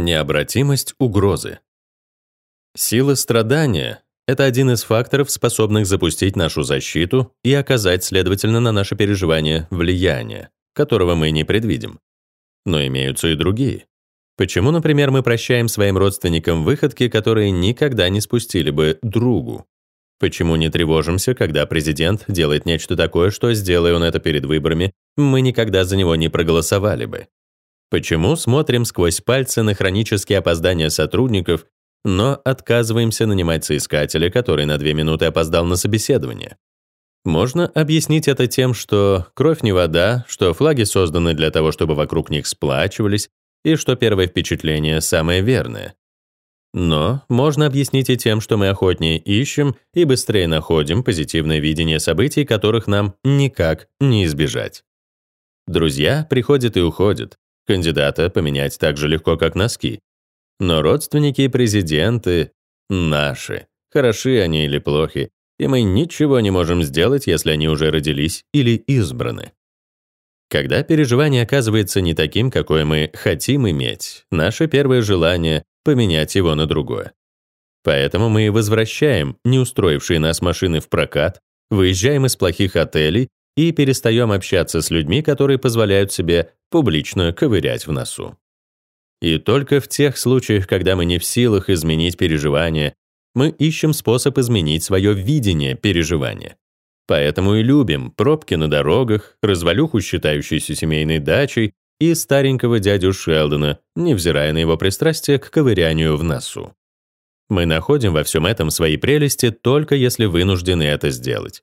Необратимость угрозы. Сила страдания — это один из факторов, способных запустить нашу защиту и оказать, следовательно, на наше переживание влияние, которого мы не предвидим. Но имеются и другие. Почему, например, мы прощаем своим родственникам выходки, которые никогда не спустили бы другу? Почему не тревожимся, когда президент делает нечто такое, что, сделая он это перед выборами, мы никогда за него не проголосовали бы? Почему смотрим сквозь пальцы на хронические опоздания сотрудников, но отказываемся нанимать соискателя, который на две минуты опоздал на собеседование? Можно объяснить это тем, что кровь не вода, что флаги созданы для того, чтобы вокруг них сплачивались, и что первое впечатление самое верное. Но можно объяснить и тем, что мы охотнее ищем и быстрее находим позитивное видение событий, которых нам никак не избежать. Друзья приходят и уходят, Кандидата поменять так же легко, как носки. Но родственники и президенты наши. Хороши они или плохи, и мы ничего не можем сделать, если они уже родились или избраны. Когда переживание оказывается не таким, какое мы хотим иметь, наше первое желание — поменять его на другое. Поэтому мы возвращаем неустроившие нас машины в прокат, выезжаем из плохих отелей и перестаем общаться с людьми, которые позволяют себе публично ковырять в носу. И только в тех случаях, когда мы не в силах изменить переживания, мы ищем способ изменить свое видение переживания. Поэтому и любим пробки на дорогах, развалюху, считающуюся семейной дачей, и старенького дядю Шелдона, невзирая на его пристрастие к ковырянию в носу. Мы находим во всем этом свои прелести только если вынуждены это сделать.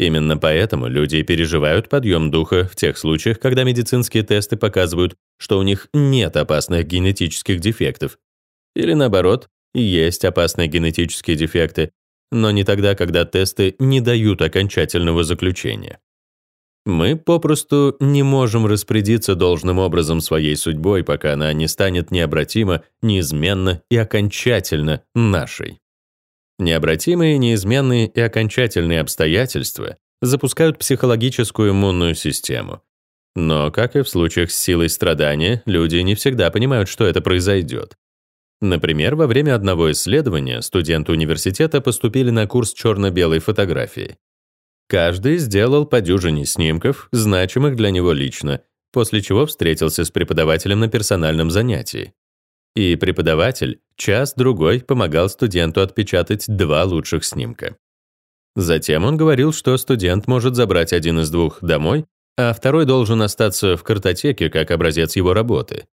Именно поэтому люди переживают подъем духа в тех случаях, когда медицинские тесты показывают, что у них нет опасных генетических дефектов. Или наоборот, есть опасные генетические дефекты, но не тогда, когда тесты не дают окончательного заключения. Мы попросту не можем распорядиться должным образом своей судьбой, пока она не станет необратимо, неизменно и окончательно нашей. Необратимые, неизменные и окончательные обстоятельства запускают психологическую иммунную систему. Но, как и в случаях с силой страдания, люди не всегда понимают, что это произойдет. Например, во время одного исследования студенты университета поступили на курс черно-белой фотографии. Каждый сделал по дюжине снимков, значимых для него лично, после чего встретился с преподавателем на персональном занятии. И преподаватель час-другой помогал студенту отпечатать два лучших снимка. Затем он говорил, что студент может забрать один из двух домой, а второй должен остаться в картотеке как образец его работы.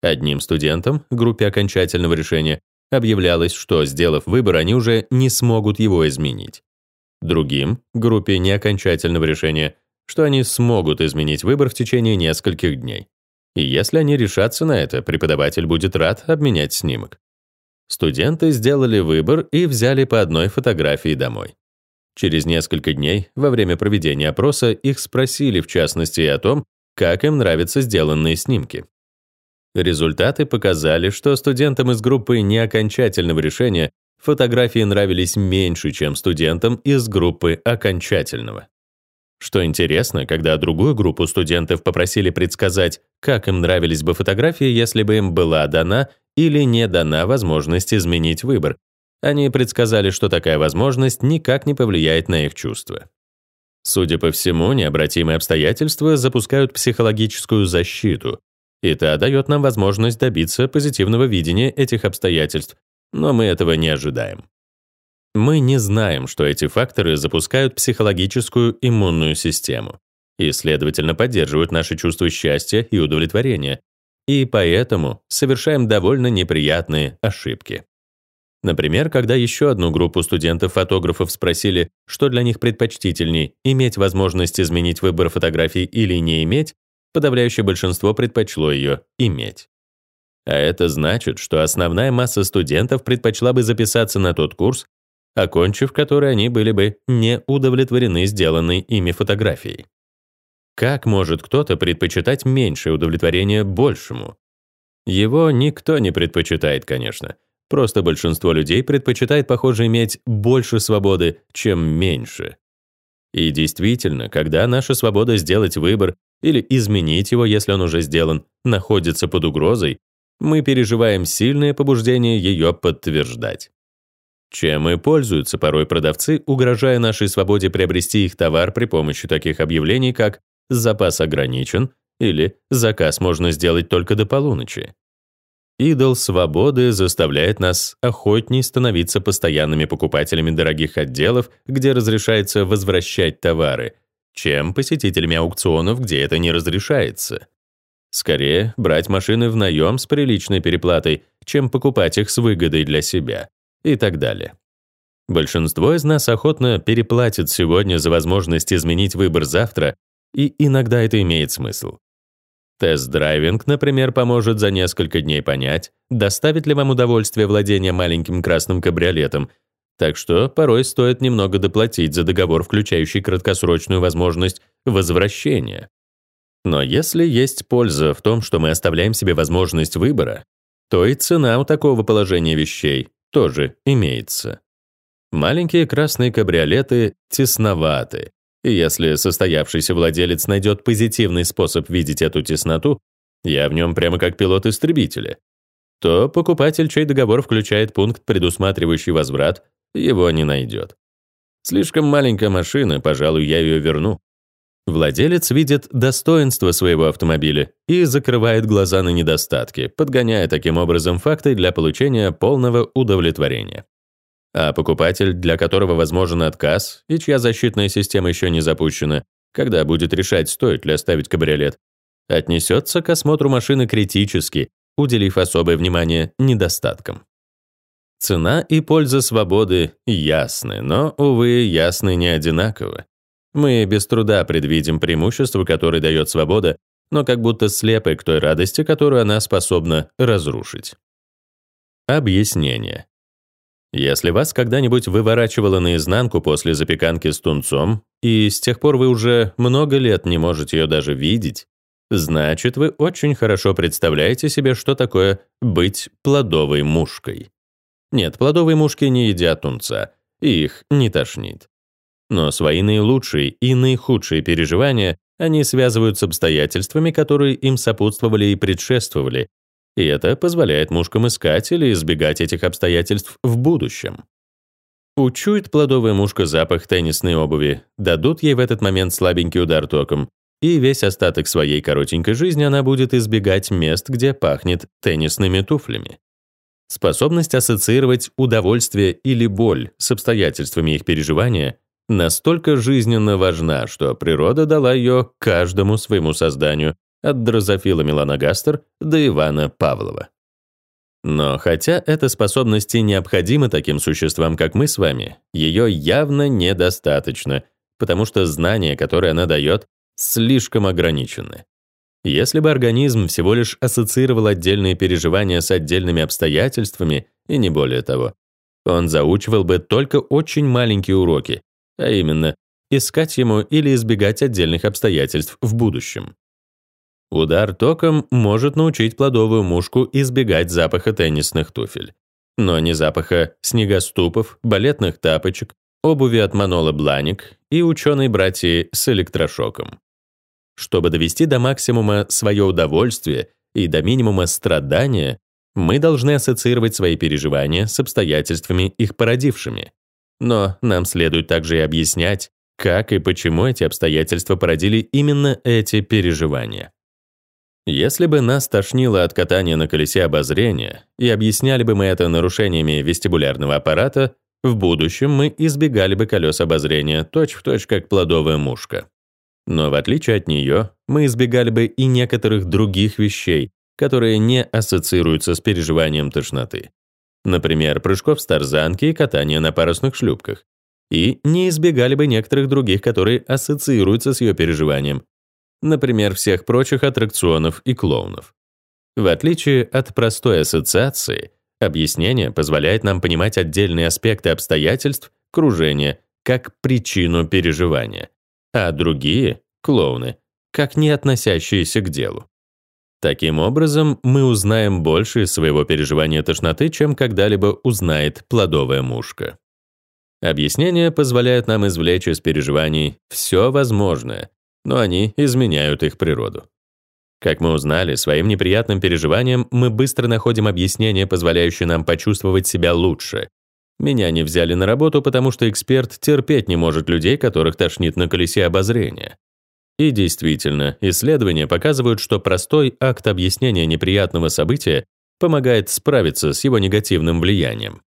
Одним студентам, группе окончательного решения, объявлялось, что, сделав выбор, они уже не смогут его изменить. Другим, группе неокончательного решения, что они смогут изменить выбор в течение нескольких дней. И если они решатся на это, преподаватель будет рад обменять снимок. Студенты сделали выбор и взяли по одной фотографии домой. Через несколько дней, во время проведения опроса, их спросили в частности о том, как им нравятся сделанные снимки. Результаты показали, что студентам из группы неокончательного решения фотографии нравились меньше, чем студентам из группы окончательного. Что интересно, когда другую группу студентов попросили предсказать, как им нравились бы фотографии, если бы им была дана или не дана возможность изменить выбор, они предсказали, что такая возможность никак не повлияет на их чувства. Судя по всему, необратимые обстоятельства запускают психологическую защиту, и та дает нам возможность добиться позитивного видения этих обстоятельств, но мы этого не ожидаем. Мы не знаем, что эти факторы запускают психологическую иммунную систему и, следовательно, поддерживают наши чувства счастья и удовлетворения, и поэтому совершаем довольно неприятные ошибки. Например, когда еще одну группу студентов-фотографов спросили, что для них предпочтительней — иметь возможность изменить выбор фотографий или не иметь, подавляющее большинство предпочло ее иметь. А это значит, что основная масса студентов предпочла бы записаться на тот курс, окончив который они были бы не удовлетворены сделанной ими фотографией. Как может кто-то предпочитать меньшее удовлетворение большему? Его никто не предпочитает, конечно. Просто большинство людей предпочитает, похоже, иметь больше свободы, чем меньше. И действительно, когда наша свобода сделать выбор или изменить его, если он уже сделан, находится под угрозой, мы переживаем сильное побуждение ее подтверждать. Чем и пользуются порой продавцы, угрожая нашей свободе приобрести их товар при помощи таких объявлений, как «запас ограничен» или «заказ можно сделать только до полуночи». Идол свободы заставляет нас охотней становиться постоянными покупателями дорогих отделов, где разрешается возвращать товары, чем посетителями аукционов, где это не разрешается. Скорее, брать машины в наем с приличной переплатой, чем покупать их с выгодой для себя и так далее. Большинство из нас охотно переплатит сегодня за возможность изменить выбор завтра, и иногда это имеет смысл. Тест-драйвинг, например, поможет за несколько дней понять, доставит ли вам удовольствие владение маленьким красным кабриолетом, так что порой стоит немного доплатить за договор, включающий краткосрочную возможность возвращения. Но если есть польза в том, что мы оставляем себе возможность выбора, то и цена у такого положения вещей тоже имеется. Маленькие красные кабриолеты тесноваты, и если состоявшийся владелец найдет позитивный способ видеть эту тесноту, я в нем прямо как пилот истребителя, то покупатель, чей договор включает пункт, предусматривающий возврат, его не найдет. Слишком маленькая машина, пожалуй, я ее верну. Владелец видит достоинство своего автомобиля и закрывает глаза на недостатки, подгоняя таким образом факты для получения полного удовлетворения. А покупатель, для которого возможен отказ и чья защитная система еще не запущена, когда будет решать, стоит ли оставить кабриолет, отнесется к осмотру машины критически, уделив особое внимание недостаткам. Цена и польза свободы ясны, но, увы, ясны не одинаково. Мы без труда предвидим преимущество, которое дает свобода, но как будто слепы к той радости, которую она способна разрушить. Объяснение. Если вас когда-нибудь выворачивало наизнанку после запеканки с тунцом, и с тех пор вы уже много лет не можете ее даже видеть, значит, вы очень хорошо представляете себе, что такое быть плодовой мушкой. Нет, плодовые мушки не едят тунца, и их не тошнит. Но свои наилучшие и наихудшие переживания они связывают с обстоятельствами, которые им сопутствовали и предшествовали, и это позволяет мушкам искать или избегать этих обстоятельств в будущем. Учует плодовая мушка запах теннисной обуви, дадут ей в этот момент слабенький удар током, и весь остаток своей коротенькой жизни она будет избегать мест, где пахнет теннисными туфлями. Способность ассоциировать удовольствие или боль с обстоятельствами их переживания настолько жизненно важна, что природа дала ее каждому своему созданию, от дрозофила меланогастер до Ивана Павлова. Но хотя эта способность и необходима таким существам, как мы с вами, ее явно недостаточно, потому что знания, которые она дает, слишком ограничены. Если бы организм всего лишь ассоциировал отдельные переживания с отдельными обстоятельствами, и не более того, он заучивал бы только очень маленькие уроки, а именно, искать ему или избегать отдельных обстоятельств в будущем. Удар током может научить плодовую мушку избегать запаха теннисных туфель, но не запаха снегоступов, балетных тапочек, обуви от Манола Бланик и ученой братьи с электрошоком. Чтобы довести до максимума свое удовольствие и до минимума страдания, мы должны ассоциировать свои переживания с обстоятельствами, их породившими. Но нам следует также и объяснять, как и почему эти обстоятельства породили именно эти переживания. Если бы нас тошнило от катания на колесе обозрения, и объясняли бы мы это нарушениями вестибулярного аппарата, в будущем мы избегали бы колес обозрения точь-в-точь точь как плодовая мушка. Но в отличие от нее, мы избегали бы и некоторых других вещей, которые не ассоциируются с переживанием тошноты. Например, прыжков с тарзанки и катания на парусных шлюпках. И не избегали бы некоторых других, которые ассоциируются с ее переживанием, например, всех прочих аттракционов и клоунов. В отличие от простой ассоциации, объяснение позволяет нам понимать отдельные аспекты обстоятельств кружения как причину переживания, а другие — клоуны, как не относящиеся к делу. Таким образом, мы узнаем больше своего переживания тошноты, чем когда-либо узнает плодовая мушка. Объяснения позволяют нам извлечь из переживаний все возможное, но они изменяют их природу. Как мы узнали, своим неприятным переживаниям мы быстро находим объяснение, позволяющее нам почувствовать себя лучше. Меня не взяли на работу, потому что эксперт терпеть не может людей, которых тошнит на колесе обозрения. И действительно, исследования показывают, что простой акт объяснения неприятного события помогает справиться с его негативным влиянием.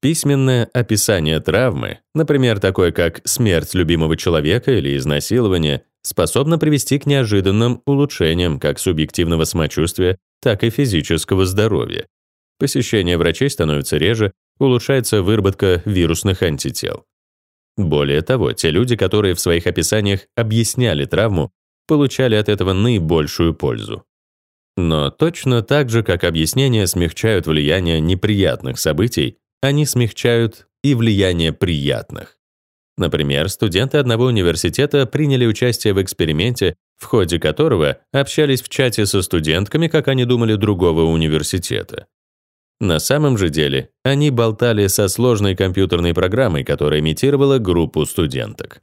Письменное описание травмы, например, такое как смерть любимого человека или изнасилование, способно привести к неожиданным улучшениям как субъективного самочувствия, так и физического здоровья. Посещение врачей становится реже, улучшается выработка вирусных антител. Более того, те люди, которые в своих описаниях объясняли травму, получали от этого наибольшую пользу. Но точно так же, как объяснения смягчают влияние неприятных событий, они смягчают и влияние приятных. Например, студенты одного университета приняли участие в эксперименте, в ходе которого общались в чате со студентками, как они думали, другого университета. На самом же деле, они болтали со сложной компьютерной программой, которая имитировала группу студенток.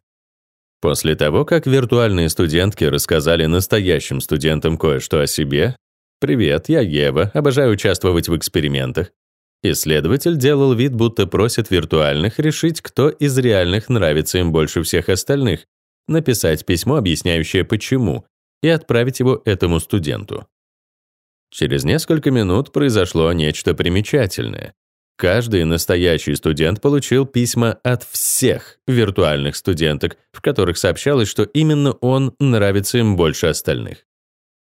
После того, как виртуальные студентки рассказали настоящим студентам кое-что о себе, «Привет, я Ева, обожаю участвовать в экспериментах», исследователь делал вид, будто просит виртуальных решить, кто из реальных нравится им больше всех остальных, написать письмо, объясняющее почему, и отправить его этому студенту. Через несколько минут произошло нечто примечательное. Каждый настоящий студент получил письма от всех виртуальных студенток, в которых сообщалось, что именно он нравится им больше остальных.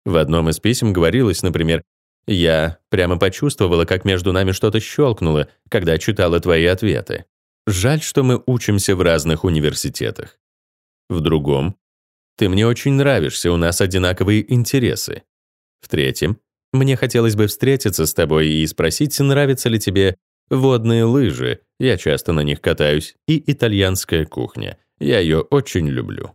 В одном из писем говорилось, например, «Я прямо почувствовала, как между нами что-то щелкнуло, когда читала твои ответы. Жаль, что мы учимся в разных университетах». В другом «Ты мне очень нравишься, у нас одинаковые интересы». В третьем мне хотелось бы встретиться с тобой и спросить, нравятся ли тебе водные лыжи, я часто на них катаюсь, и итальянская кухня. Я ее очень люблю.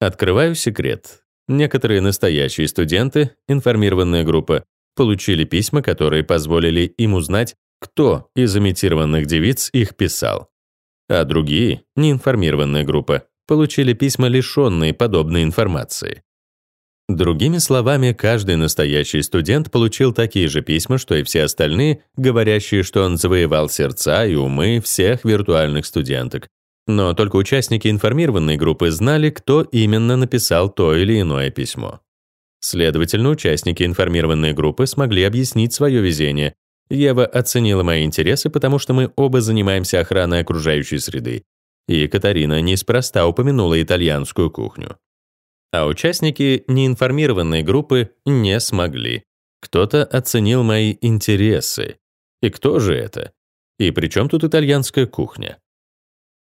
Открываю секрет. Некоторые настоящие студенты, информированная группа, получили письма, которые позволили им узнать, кто из имитированных девиц их писал. А другие, неинформированная группа, получили письма, лишенные подобной информации. Другими словами, каждый настоящий студент получил такие же письма, что и все остальные, говорящие, что он завоевал сердца и умы всех виртуальных студенток. Но только участники информированной группы знали, кто именно написал то или иное письмо. Следовательно, участники информированной группы смогли объяснить свое везение. Ева оценила мои интересы, потому что мы оба занимаемся охраной окружающей среды. И Катарина неспроста упомянула итальянскую кухню. А участники неинформированной группы не смогли. Кто-то оценил мои интересы. И кто же это? И при чем тут итальянская кухня?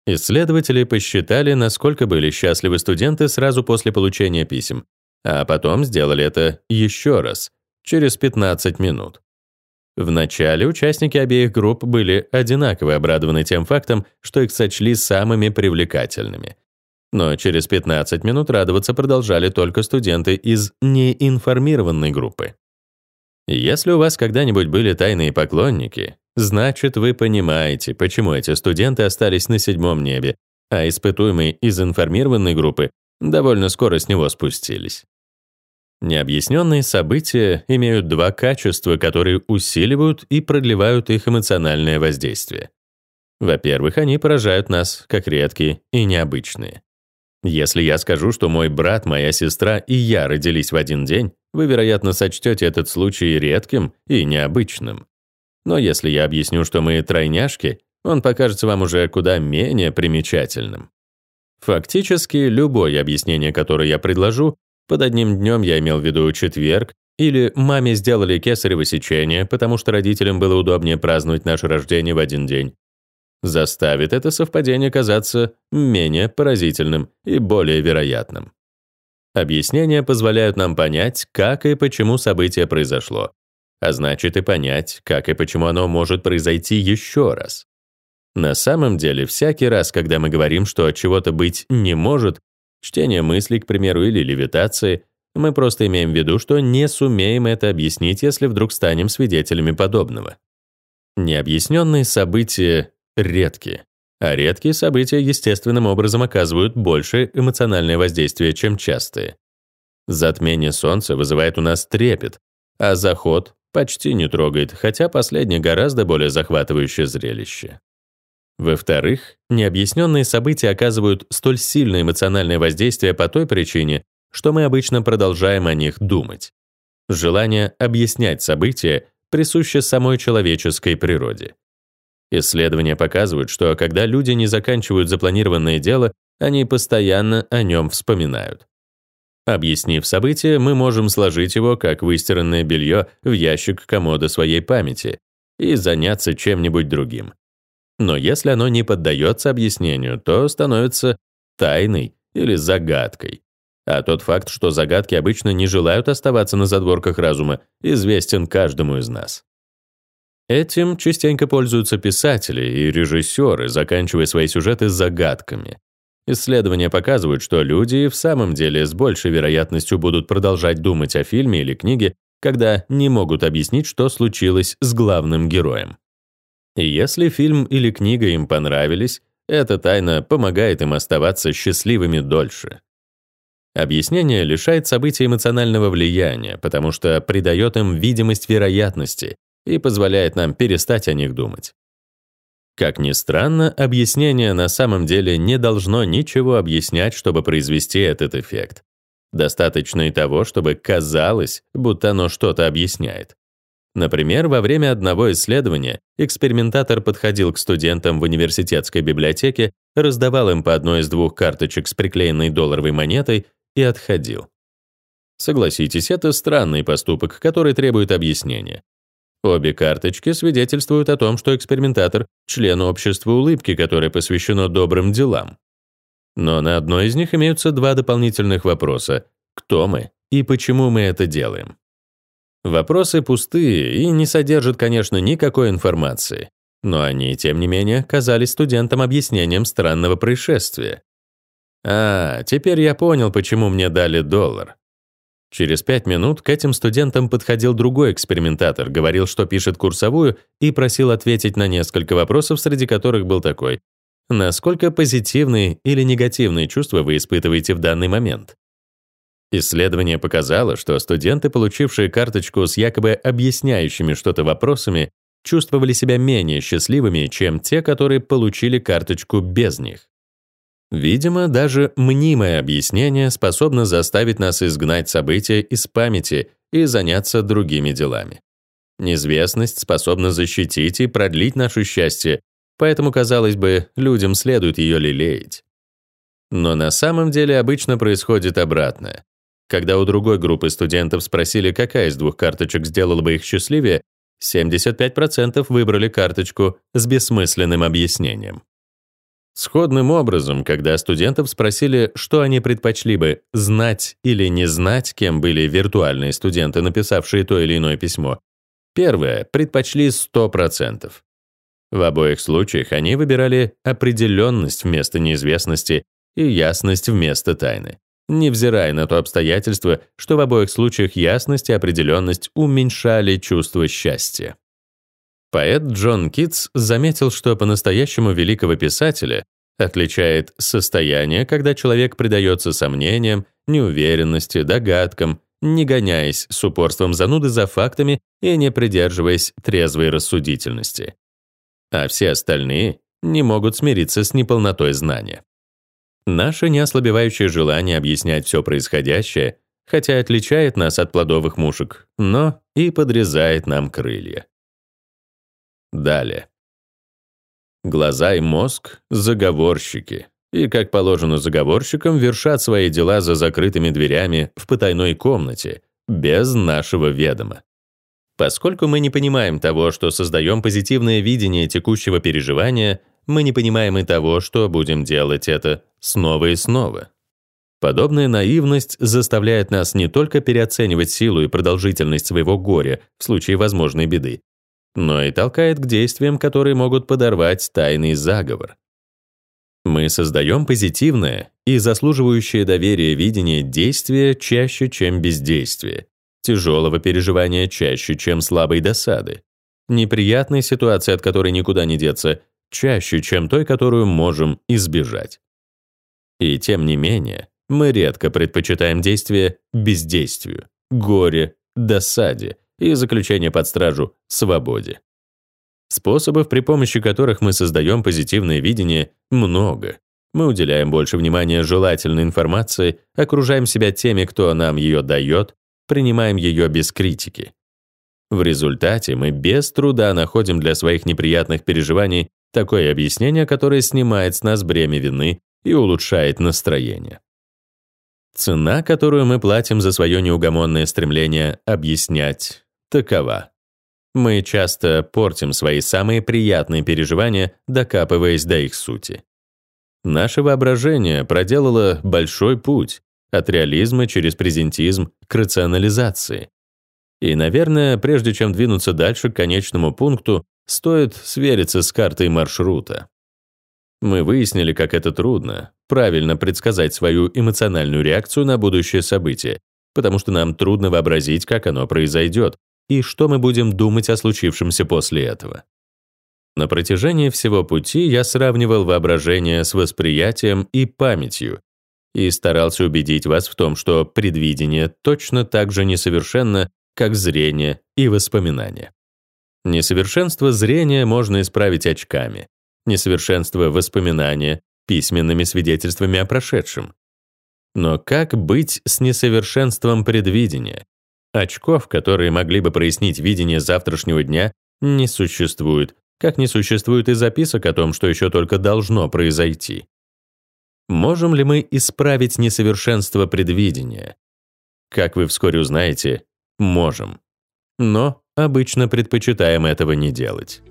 Исследователи посчитали, насколько были счастливы студенты сразу после получения писем, а потом сделали это еще раз, через 15 минут. Вначале участники обеих групп были одинаково обрадованы тем фактом, что их сочли самыми привлекательными. Но через 15 минут радоваться продолжали только студенты из неинформированной группы. Если у вас когда-нибудь были тайные поклонники, значит, вы понимаете, почему эти студенты остались на седьмом небе, а испытуемые из информированной группы довольно скоро с него спустились. Необъясненные события имеют два качества, которые усиливают и продлевают их эмоциональное воздействие. Во-первых, они поражают нас как редкие и необычные. Если я скажу, что мой брат, моя сестра и я родились в один день, вы, вероятно, сочтете этот случай редким и необычным. Но если я объясню, что мы тройняшки, он покажется вам уже куда менее примечательным. Фактически, любое объяснение, которое я предложу, под одним днем я имел в виду четверг, или маме сделали кесарево сечение, потому что родителям было удобнее праздновать наше рождение в один день, заставит это совпадение казаться менее поразительным и более вероятным. Объяснения позволяют нам понять, как и почему событие произошло, а значит и понять, как и почему оно может произойти еще раз. На самом деле, всякий раз, когда мы говорим, что чего-то быть не может, чтение мыслей, к примеру, или левитации, мы просто имеем в виду, что не сумеем это объяснить, если вдруг станем свидетелями подобного. Необъясненные события редки. А редкие события естественным образом оказывают большее эмоциональное воздействие, чем частые. Затмение Солнца вызывает у нас трепет, а заход почти не трогает, хотя последнее гораздо более захватывающее зрелище. Во-вторых, необъясненные события оказывают столь сильное эмоциональное воздействие по той причине, что мы обычно продолжаем о них думать. Желание объяснять события присуще самой человеческой природе. Исследования показывают, что когда люди не заканчивают запланированное дело, они постоянно о нем вспоминают. Объяснив событие, мы можем сложить его, как выстиранное белье, в ящик комода своей памяти и заняться чем-нибудь другим. Но если оно не поддается объяснению, то становится тайной или загадкой. А тот факт, что загадки обычно не желают оставаться на задворках разума, известен каждому из нас. Этим частенько пользуются писатели и режиссеры, заканчивая свои сюжеты загадками. Исследования показывают, что люди в самом деле с большей вероятностью будут продолжать думать о фильме или книге, когда не могут объяснить, что случилось с главным героем. И если фильм или книга им понравились, эта тайна помогает им оставаться счастливыми дольше. Объяснение лишает событий эмоционального влияния, потому что придает им видимость вероятности и позволяет нам перестать о них думать. Как ни странно, объяснение на самом деле не должно ничего объяснять, чтобы произвести этот эффект. Достаточно и того, чтобы казалось, будто оно что-то объясняет. Например, во время одного исследования экспериментатор подходил к студентам в университетской библиотеке, раздавал им по одной из двух карточек с приклеенной долларовой монетой и отходил. Согласитесь, это странный поступок, который требует объяснения. Обе карточки свидетельствуют о том, что экспериментатор — член общества улыбки, которое посвящено добрым делам. Но на одной из них имеются два дополнительных вопроса. Кто мы и почему мы это делаем? Вопросы пустые и не содержат, конечно, никакой информации. Но они, тем не менее, казались студентам объяснением странного происшествия. А, теперь я понял, почему мне дали доллар. Через пять минут к этим студентам подходил другой экспериментатор, говорил, что пишет курсовую, и просил ответить на несколько вопросов, среди которых был такой. Насколько позитивные или негативные чувства вы испытываете в данный момент? Исследование показало, что студенты, получившие карточку с якобы объясняющими что-то вопросами, чувствовали себя менее счастливыми, чем те, которые получили карточку без них. Видимо, даже мнимое объяснение способно заставить нас изгнать события из памяти и заняться другими делами. Неизвестность способна защитить и продлить наше счастье, поэтому, казалось бы, людям следует ее лелеять. Но на самом деле обычно происходит обратное. Когда у другой группы студентов спросили, какая из двух карточек сделала бы их счастливее, 75% выбрали карточку с бессмысленным объяснением. Сходным образом, когда студентов спросили, что они предпочли бы знать или не знать, кем были виртуальные студенты, написавшие то или иное письмо, первое предпочли 100%. В обоих случаях они выбирали определенность вместо неизвестности и ясность вместо тайны, невзирая на то обстоятельство, что в обоих случаях ясность и определенность уменьшали чувство счастья. Поэт Джон Китс заметил, что по-настоящему великого писателя отличает состояние, когда человек предается сомнениям, неуверенности, догадкам, не гоняясь с упорством зануды за фактами и не придерживаясь трезвой рассудительности. А все остальные не могут смириться с неполнотой знания. Наше неослабевающее желание объяснять все происходящее, хотя отличает нас от плодовых мушек, но и подрезает нам крылья. Далее. Глаза и мозг — заговорщики. И, как положено заговорщикам, вершат свои дела за закрытыми дверями в потайной комнате, без нашего ведома. Поскольку мы не понимаем того, что создаем позитивное видение текущего переживания, мы не понимаем и того, что будем делать это снова и снова. Подобная наивность заставляет нас не только переоценивать силу и продолжительность своего горя в случае возможной беды, но и толкает к действиям, которые могут подорвать тайный заговор. Мы создаем позитивное и заслуживающее доверия видение действия чаще, чем бездействие, тяжелого переживания чаще, чем слабой досады, неприятной ситуации, от которой никуда не деться, чаще, чем той, которую можем избежать. И тем не менее, мы редко предпочитаем действие бездействию, горе, досаде и заключение под стражу свободе. Способов, при помощи которых мы создаем позитивное видение, много. Мы уделяем больше внимания желательной информации, окружаем себя теми, кто нам ее дает, принимаем ее без критики. В результате мы без труда находим для своих неприятных переживаний такое объяснение, которое снимает с нас бремя вины и улучшает настроение. Цена, которую мы платим за свое неугомонное стремление объяснять, такова. Мы часто портим свои самые приятные переживания, докапываясь до их сути. Наше воображение проделало большой путь от реализма через презентизм к рационализации. И, наверное, прежде чем двинуться дальше к конечному пункту, стоит свериться с картой маршрута. Мы выяснили, как это трудно, правильно предсказать свою эмоциональную реакцию на будущее событие, потому что нам трудно вообразить, как оно произойдет, и что мы будем думать о случившемся после этого. На протяжении всего пути я сравнивал воображение с восприятием и памятью и старался убедить вас в том, что предвидение точно так же несовершенно, как зрение и воспоминание. Несовершенство зрения можно исправить очками, несовершенство воспоминания — письменными свидетельствами о прошедшем. Но как быть с несовершенством предвидения? Очков, которые могли бы прояснить видение завтрашнего дня, не существует, как не существует и записок о том, что еще только должно произойти. Можем ли мы исправить несовершенство предвидения? Как вы вскоре узнаете, можем. Но обычно предпочитаем этого не делать.